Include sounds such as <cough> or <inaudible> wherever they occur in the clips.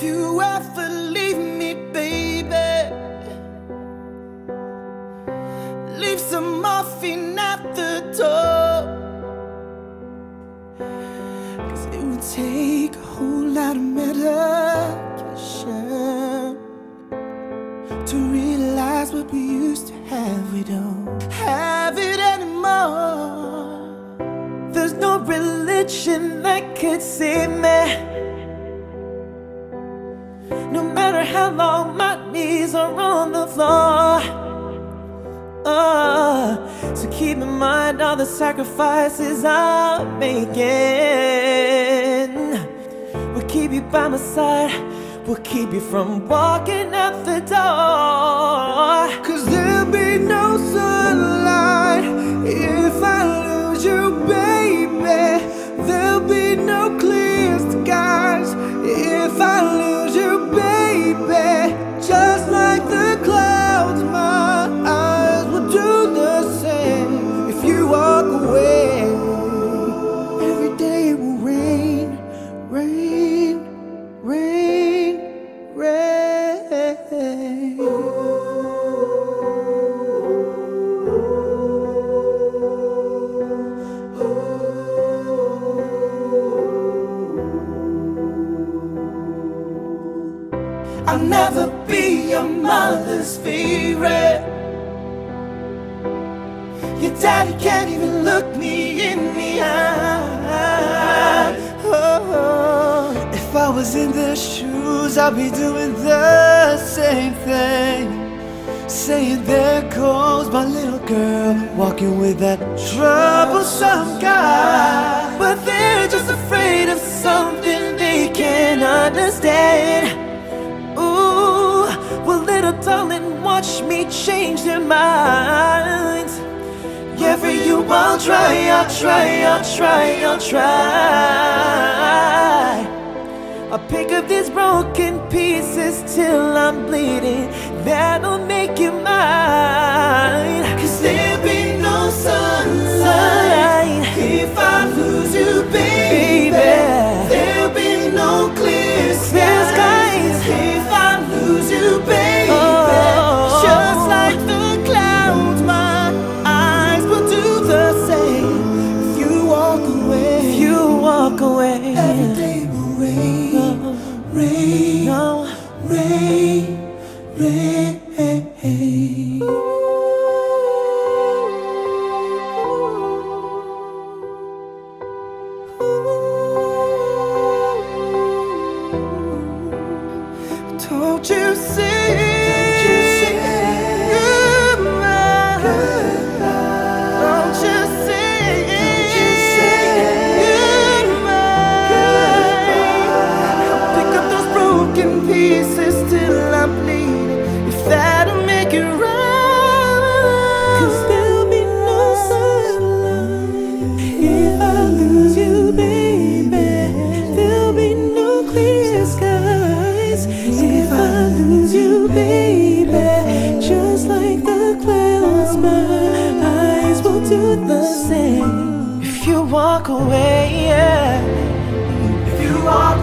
If you ever leave me, baby, leave some morphine at the door. Cause it would take a whole lot of medication to realize what we used to have. We don't have it anymore. There's no religion that could save me. Matter how long my knees are on the floor. Uh, so keep in mind all the sacrifices I'm making. We'll keep you by my side. We'll keep you from walking out the door. Cause there'll be no sunlight if I never be your mother's favorite. Your daddy can't even look me in the eye. Oh, if I was in their shoes, I'd be doing the same thing. Saying there goes my little girl walking with that troublesome guy. But they're just afraid of something they can't understand. Watch me change their minds. Yeah, for you, I'll try, I'll try, I'll try, I'll try. I'll pick up these broken pieces till I'm bleeding. That'll make you mine. Rain, rain, rain.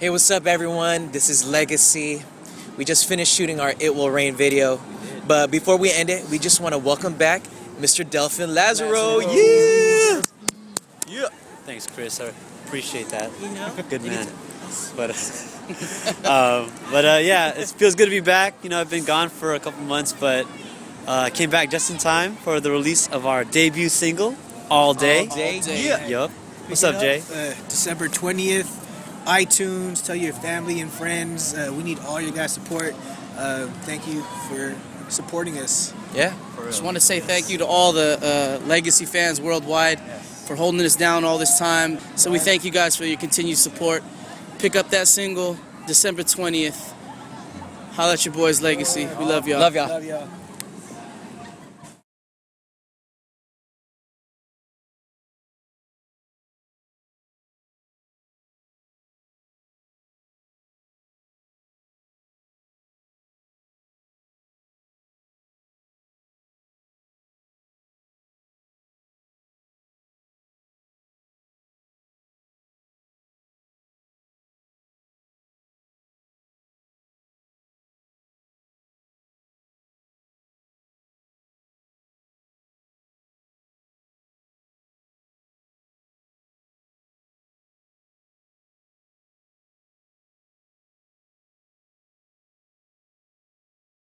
Hey, what's up, everyone? This is Legacy. We just finished shooting our It Will Rain video. But before we end it, we just want to welcome back Mr. Delphin Lazaro. Yeah! Yeah. Thanks, Chris. I appreciate that. You know? <laughs> Good man. need But, <laughs> um, but uh, yeah, it feels good to be back. You know, I've been gone for a couple months, but Uh, came back just in time for the release of our debut single, All Day. All Day. Yeah. Yup. What's up, Jay? Uh, December 20th, iTunes. Tell your family and friends. Uh, we need all your guys' support. Uh, thank you for supporting us. Yeah. Just want to say thank you to all the uh, Legacy fans worldwide for holding us down all this time. So we thank you guys for your continued support. Pick up that single December 20th. Holla at your boys, Legacy. We love y'all. Love y'all. Love y'all.